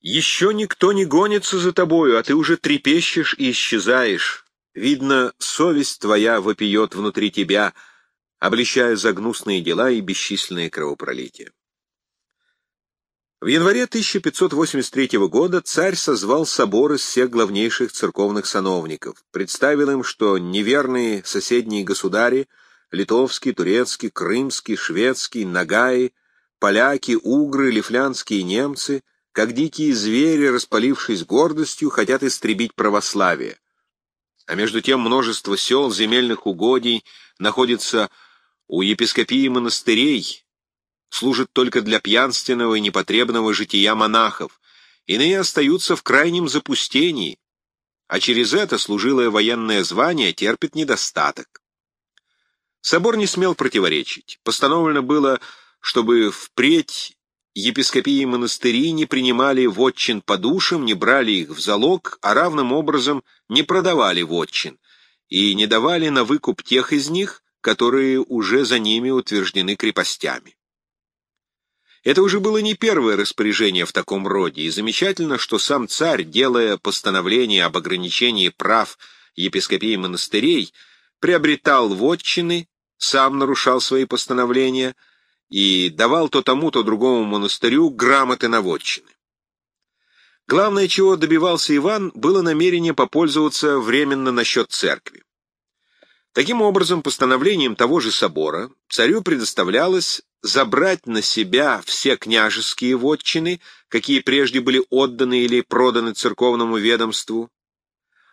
Еще никто не гонится за тобою, а ты уже трепещешь и исчезаешь. Видно, совесть твоя вопиет внутри тебя, обличая за гнусные дела и бесчисленные кровопролития. В январе 1583 года царь созвал собор из всех главнейших церковных сановников, представил им, что неверные соседние государи — литовский, турецкий, крымский, шведский, нагаи, поляки, угры, лифлянские немцы, как дикие звери, распалившись гордостью, хотят истребить православие. А между тем множество сел, земельных угодий находится у епископии монастырей, служит только для пьянственного и непотребного жития монахов, иные остаются в крайнем запустении, а через это служилое военное звание терпит недостаток. Собор не смел противоречить. Постановлено было, чтобы впредь епископии и монастыри не принимали вотчин по душам, не брали их в залог, а равным образом не продавали вотчин и не давали на выкуп тех из них, которые уже за ними утверждены крепостями. Это уже было не первое распоряжение в таком роде, и замечательно, что сам царь, делая постановление об ограничении прав епископии монастырей, приобретал вотчины, сам нарушал свои постановления и давал то тому, то другому монастырю грамоты на вотчины. Главное, чего добивался Иван, было намерение попользоваться временно насчет церкви. Таким образом, постановлением того же собора царю предоставлялось забрать на себя все княжеские вотчины, какие прежде были отданы или проданы церковному ведомству,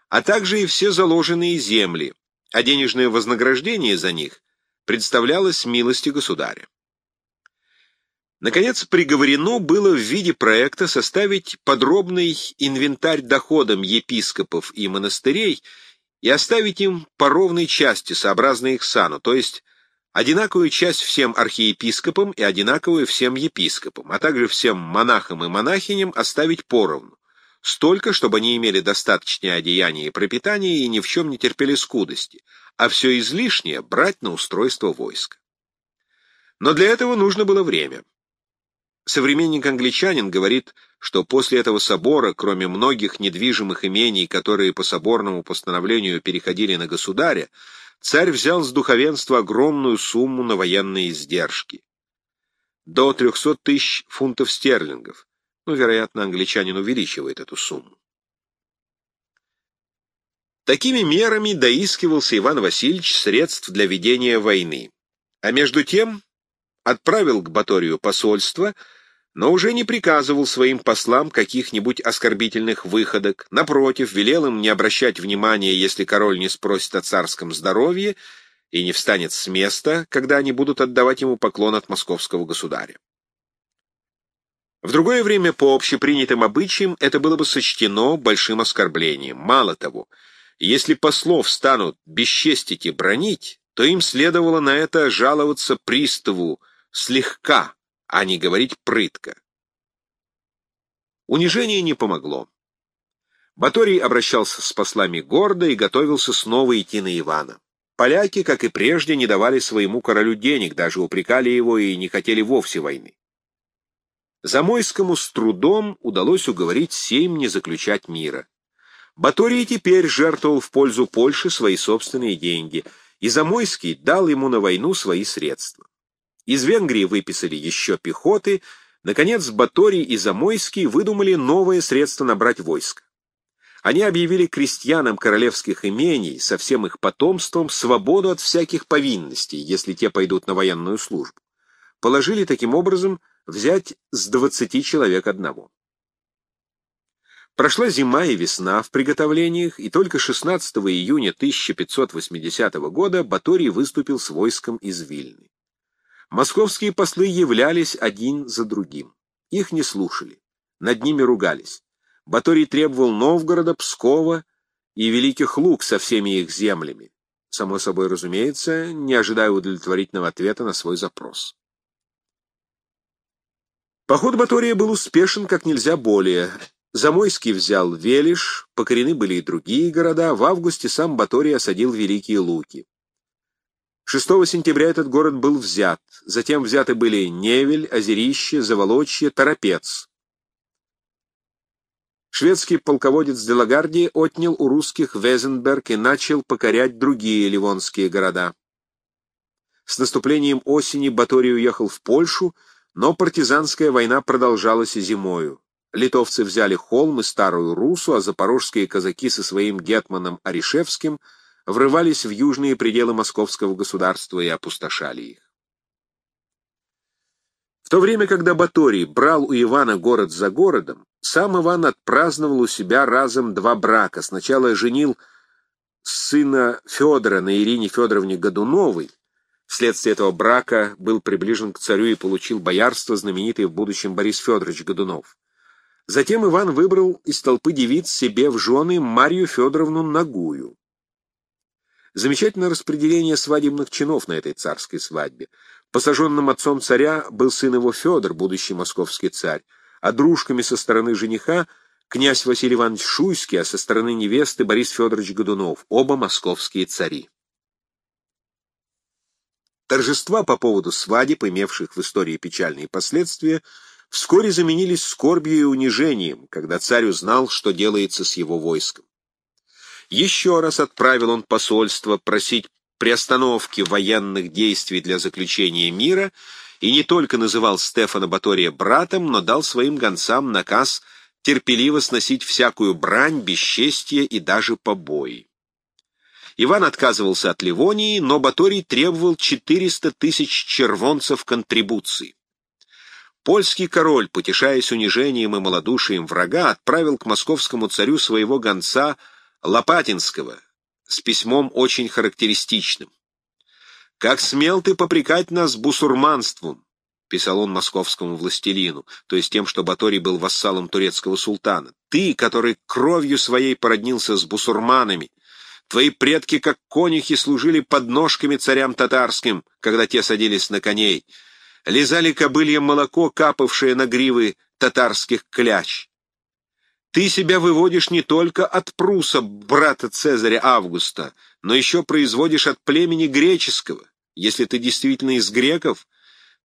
а также и все заложенные земли, а денежное вознаграждение за них представлялось милости государя. Наконец, приговорено было в виде проекта составить подробный инвентарь доходам епископов и монастырей и оставить им по ровной части, сообразно их сану, то есть одинаковую часть всем архиепископам и одинаковую всем епископам, а также всем монахам и монахиням оставить поровну, столько, чтобы они имели достаточное одеяние и пропитание и ни в чем не терпели скудости, а все излишнее брать на устройство войска. Но для этого нужно было время. Современник-англичанин говорит, что после этого собора, кроме многих недвижимых имений, которые по соборному постановлению переходили на государя, царь взял с духовенства огромную сумму на военные издержки. До 300 тысяч фунтов стерлингов. Ну, вероятно, англичанин увеличивает эту сумму. Такими мерами доискивался Иван Васильевич средств для ведения войны. А между тем отправил к Баторию посольство — но уже не приказывал своим послам каких-нибудь оскорбительных выходок, напротив, велел им не обращать внимания, если король не спросит о царском здоровье и не встанет с места, когда они будут отдавать ему поклон от московского государя. В другое время, по общепринятым обычаям, это было бы сочтено большим оскорблением. Мало того, если послов станут бесчестить и бронить, то им следовало на это жаловаться приставу слегка, а не говорить прытко. Унижение не помогло. Баторий обращался с послами гордо и готовился снова идти на Ивана. Поляки, как и прежде, не давали своему королю денег, даже упрекали его и не хотели вовсе войны. Замойскому с трудом удалось уговорить Сейм не заключать мира. Баторий теперь жертвовал в пользу Польши свои собственные деньги, и Замойский дал ему на войну свои средства. Из Венгрии выписали еще пехоты, наконец Баторий и Замойский выдумали новое средство набрать войско. Они объявили крестьянам королевских имений со всем их потомством свободу от всяких повинностей, если те пойдут на военную службу. Положили таким образом взять с двадцати человек одного. Прошла зима и весна в приготовлениях, и только 16 июня 1580 года Баторий выступил с войском из Вильны. Московские послы являлись один за другим. Их не слушали, над ними ругались. Баторий требовал Новгорода, Пскова и Великих Луг со всеми их землями. Само собой разумеется, не ожидая удовлетворительного ответа на свой запрос. Поход Батория был успешен как нельзя более. Замойский взял Велиш, покорены были и другие города, в августе сам Баторий осадил Великие Луки. 6 сентября этот город был взят. Затем взяты были Невель, Озерище, Заволочье, Торопец. Шведский полководец Делагарди отнял у русских Везенберг и начал покорять другие ливонские города. С наступлением осени Баторий уехал в Польшу, но партизанская война продолжалась и зимою. Литовцы взяли Холм и Старую Русу, а запорожские казаки со своим гетманом Аришевским врывались в южные пределы московского государства и опустошали их. В то время, когда Баторий брал у Ивана город за городом, сам Иван отпраздновал у себя разом два брака. Сначала женил сына Федора на Ирине Федоровне Годуновой. Вследствие этого брака был приближен к царю и получил боярство знаменитый в будущем Борис Федорович Годунов. Затем Иван выбрал из толпы девиц себе в жены Марию Федоровну Нагую. Замечательное распределение свадебных чинов на этой царской свадьбе. Посаженным отцом царя был сын его Федор, будущий московский царь, а дружками со стороны жениха князь Василий Иванович Шуйский, а со стороны невесты Борис Федорович Годунов, оба московские цари. Торжества по поводу свадеб, имевших в истории печальные последствия, вскоре заменились скорбью и унижением, когда царь узнал, что делается с его войском. Еще раз отправил он посольство просить приостановки военных действий для заключения мира и не только называл Стефана Батория братом, но дал своим гонцам наказ терпеливо сносить всякую брань, бесчестие и даже побои. Иван отказывался от Ливонии, но Баторий требовал 400 тысяч червонцев контрибуции. Польский король, потешаясь унижением и малодушием врага, отправил к московскому царю своего гонца Лопатинского, с письмом очень характеристичным. «Как смел ты попрекать нас бусурманством?» — писал он московскому властелину, то есть тем, что Баторий был вассалом турецкого султана. «Ты, который кровью своей породнился с бусурманами, твои предки, как конюхи, служили подножками царям татарским, когда те садились на коней, лизали кобылье молоко, капавшее на гривы татарских кляч. Ты себя выводишь не только от Пруса, брата Цезаря Августа, но еще производишь от племени греческого. Если ты действительно из греков,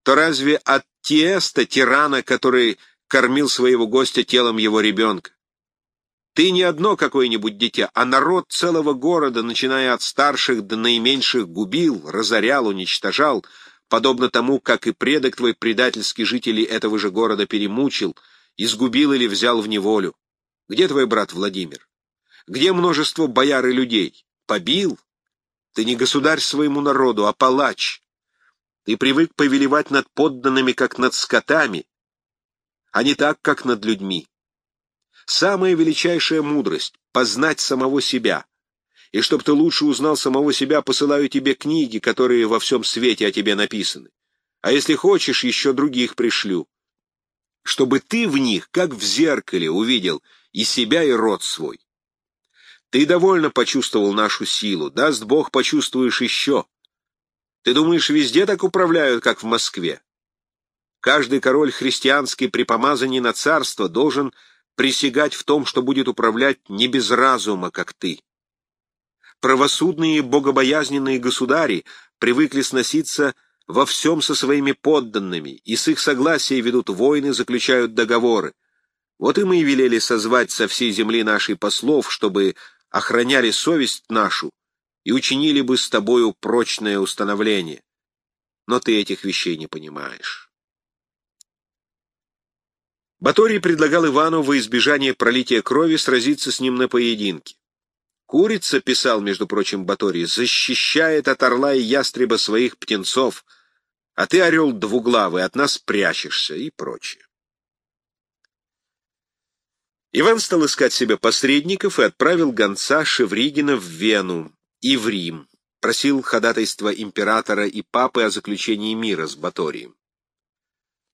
то разве от Тиеста, тирана, который кормил своего гостя телом его ребенка? Ты не одно какое-нибудь дитя, а народ целого города, начиная от старших до наименьших, губил, разорял, уничтожал, подобно тому, как и предок твой предательский жителей этого же города перемучил, изгубил или взял в неволю. Где твой брат Владимир? Где множество бояр и людей? Побил? Ты не государь своему народу, а палач. Ты привык повелевать над подданными, как над скотами, а не так, как над людьми. Самая величайшая мудрость — познать самого себя. И чтоб ты лучше узнал самого себя, посылаю тебе книги, которые во всем свете о тебе написаны. А если хочешь, еще других пришлю. Чтобы ты в них, как в зеркале, увидел — и себя, и род свой. Ты довольно почувствовал нашу силу, даст Бог, почувствуешь еще. Ты думаешь, везде так управляют, как в Москве? Каждый король христианский при помазании на царство должен присягать в том, что будет управлять не без разума, как ты. Правосудные богобоязненные государи привыкли сноситься во всем со своими подданными, и с их согласия ведут войны, заключают договоры. Вот и мы и велели созвать со всей земли нашей послов, чтобы охраняли совесть нашу и учинили бы с тобою прочное установление. Но ты этих вещей не понимаешь. Баторий предлагал Ивану во избежание пролития крови сразиться с ним на поединке. Курица, писал, между прочим, Баторий, защищает от орла и ястреба своих птенцов, а ты, орел двуглавый, от нас прячешься и прочее. Иван стал искать себе посредников и отправил гонца Шевригина в Вену и в Рим, просил ходатайства императора и папы о заключении мира с Баторием.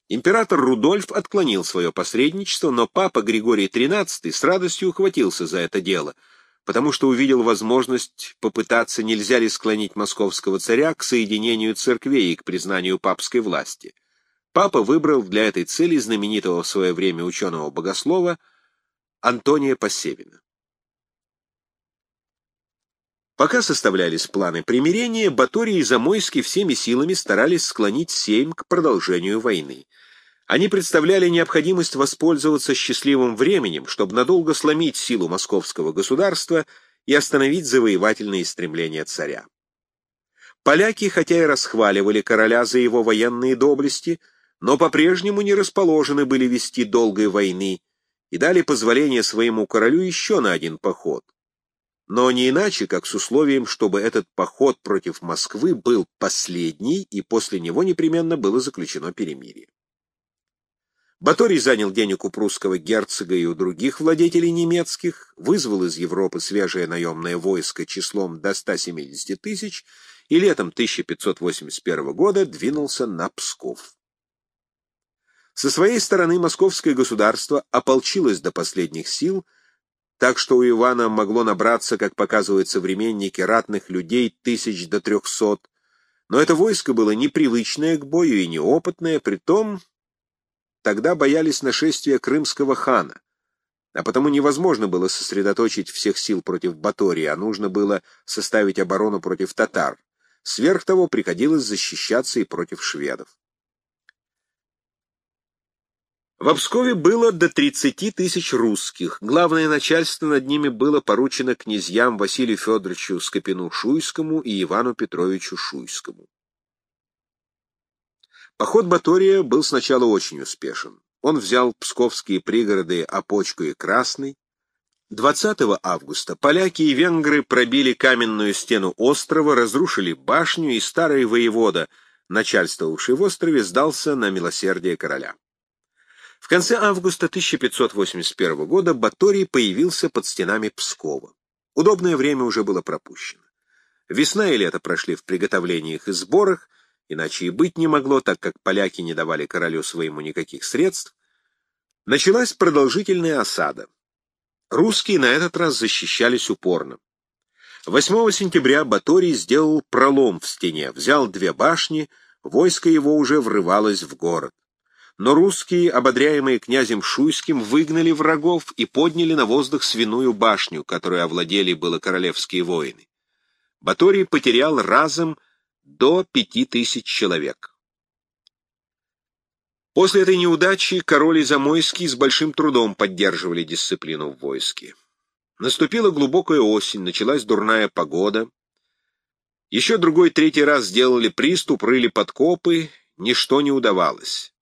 Император Рудольф отклонил свое посредничество, но папа Григорий XIII с радостью ухватился за это дело, потому что увидел возможность попытаться, нельзя ли склонить московского царя к соединению церквей и к признанию папской власти. Папа выбрал для этой цели знаменитого в свое время ученого-богослова Антония Посевина. Пока составлялись планы примирения, Баторий и Замойский всеми силами старались склонить Сейм к продолжению войны. Они представляли необходимость воспользоваться счастливым временем, чтобы надолго сломить силу московского государства и остановить завоевательные стремления царя. Поляки, хотя и расхваливали короля за его военные доблести, но по-прежнему не расположены были вести долгой войны и дали позволение своему королю еще на один поход. Но не иначе, как с условием, чтобы этот поход против Москвы был последний, и после него непременно было заключено перемирие. Баторий занял денег у прусского герцога и у других владетелей немецких, вызвал из Европы свежее наемное войско числом до 170 тысяч и летом 1581 года двинулся на Псков. Со своей стороны московское государство ополчилось до последних сил, так что у Ивана могло набраться, как показывают современники, ратных людей тысяч до трехсот, но это войско было непривычное к бою и неопытное, притом Тогда боялись нашествия крымского хана, а потому невозможно было сосредоточить всех сил против Батории, а нужно было составить оборону против татар. Сверх того приходилось защищаться и против шведов. В Обскове было до 30 тысяч русских. Главное начальство над ними было поручено князьям Василию Федоровичу Скопину-Шуйскому и Ивану Петровичу Шуйскому. Поход Батория был сначала очень успешен. Он взял псковские пригороды Опочку и Красный. 20 августа поляки и венгры пробили каменную стену острова, разрушили башню, и старый воевода, начальствовавший в острове, сдался на милосердие короля. В конце августа 1581 года Баторий появился под стенами Пскова. Удобное время уже было пропущено. Весна и лето прошли в приготовлениях и сборах, иначе и быть не могло, так как поляки не давали королю своему никаких средств, началась продолжительная осада. Русские на этот раз защищались упорно. 8 сентября Баторий сделал пролом в стене, взял две башни, войско его уже врывалось в город. Но русские, ободряемые князем Шуйским, выгнали врагов и подняли на воздух свиную башню, которой овладели было королевские воины. Баторий потерял разом до пяти тысяч человек. После этой неудачи король и Замойский с большим трудом поддерживали дисциплину в войске. Наступила глубокая осень, началась дурная погода. Еще другой третий раз сделали приступ, рыли подкопы, ничто не удавалось.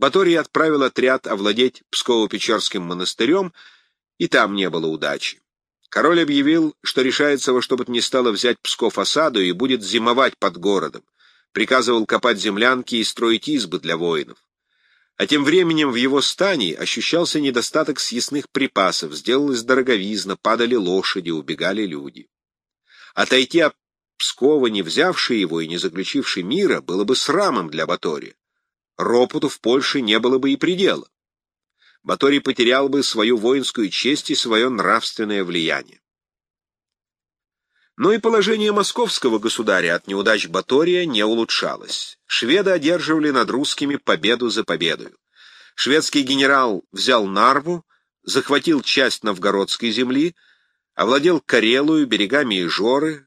Баторий отправил отряд овладеть Псково-Печерским монастырем, и там не было удачи. Король объявил, что решается во что бы то ни стало взять Псков осаду и будет зимовать под городом. Приказывал копать землянки и строить избы для воинов. А тем временем в его стане ощущался недостаток съестных припасов, сделалась дороговизна, падали лошади, убегали люди. Отойти от Пскова, не взявший его и не заключивший мира, было бы срамом для Батория. Ропоту в Польше не было бы и предела. Баторий потерял бы свою воинскую честь и свое нравственное влияние. Но и положение московского государя от неудач Батория не улучшалось. Шведы одерживали над русскими победу за победою. Шведский генерал взял Нарву, захватил часть новгородской земли, овладел Карелую, берегами Ижоры,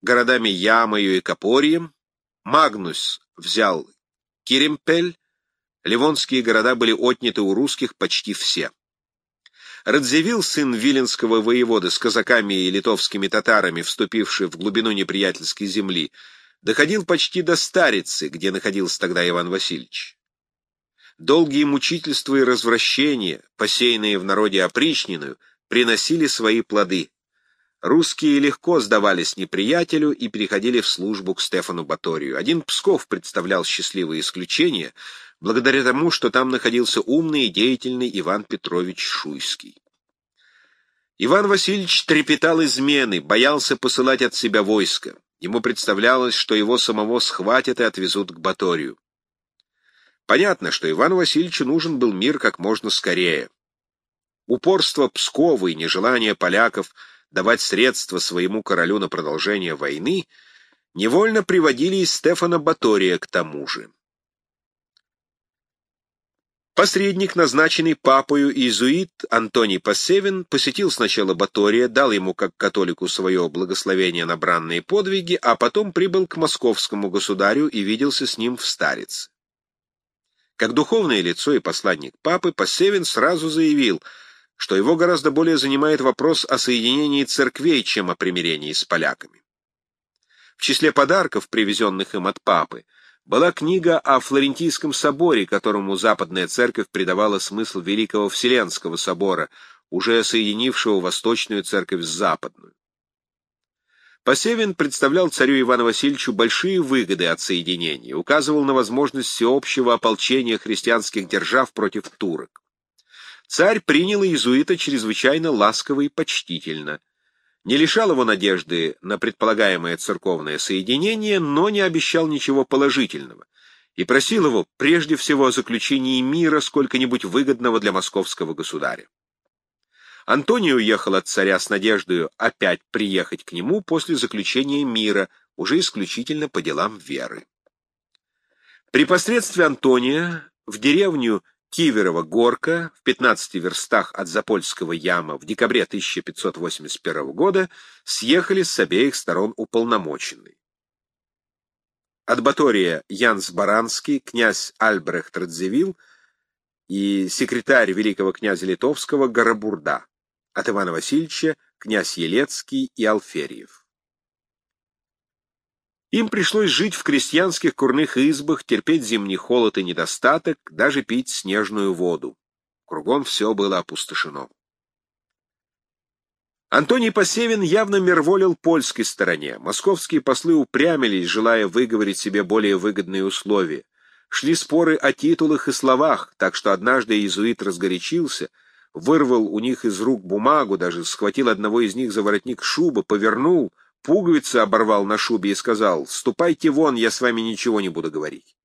городами Ямою и Копорьем, Магнус взял Киремпель, Ливонские города были отняты у русских почти все. Радзивилл, сын виленского воевода с казаками и литовскими татарами, вступивший в глубину неприятельской земли, доходил почти до Старицы, где находился тогда Иван Васильевич. Долгие мучительства и развращения, посеянные в народе опричниною, приносили свои плоды. Русские легко сдавались неприятелю и переходили в службу к Стефану Баторию. Один Псков представлял счастливое исключение — благодаря тому, что там находился умный и деятельный Иван Петрович Шуйский. Иван Васильевич трепетал измены, боялся посылать от себя войско. Ему представлялось, что его самого схватят и отвезут к Баторию. Понятно, что Ивану Васильевичу нужен был мир как можно скорее. Упорство Пскова и нежелание поляков давать средства своему королю на продолжение войны невольно приводили и Стефана Батория к тому же. Посредник, назначенный папою иезуит Антоний Пассевин, посетил сначала Батория, дал ему как католику свое благословение на бранные подвиги, а потом прибыл к московскому государю и виделся с ним в Старице. Как духовное лицо и посланник папы, Пассевин сразу заявил, что его гораздо более занимает вопрос о соединении церквей, чем о примирении с поляками. В числе подарков, привезенных им от папы, была книга о Флорентийском соборе, которому Западная Церковь придавала смысл Великого Вселенского собора, уже соединившего Восточную Церковь с Западную. Посевин представлял царю Ивану Васильевичу большие выгоды от соединения, указывал на возможность всеобщего ополчения христианских держав против турок. Царь принял иезуита чрезвычайно ласково и почтительно, не лишал его надежды на предполагаемое церковное соединение, но не обещал ничего положительного, и просил его прежде всего о заключении мира, сколько-нибудь выгодного для московского государя. Антоний уехал от царя с надеждой опять приехать к нему после заключения мира, уже исключительно по делам веры. При посредстве Антония в деревню Киверова-Горка в 15 верстах от Запольского яма в декабре 1581 года съехали с обеих сторон уполномоченные. От Батория Янс Баранский, князь Альбрехт Радзивилл и секретарь великого князя Литовского Горобурда от Ивана Васильевича князь Елецкий и Алферьев. Им пришлось жить в крестьянских курных избах, терпеть зимний холод и недостаток, даже пить снежную воду. Кругом все было опустошено. Антоний Посевин явно мирволил польской стороне. Московские послы упрямились, желая выговорить себе более выгодные условия. Шли споры о титулах и словах, так что однажды иезуит разгорячился — вырвал у них из рук бумагу, даже схватил одного из них за воротник шубы, повернул, пуговицы оборвал на шубе и сказал, «Ступайте вон, я с вами ничего не буду говорить».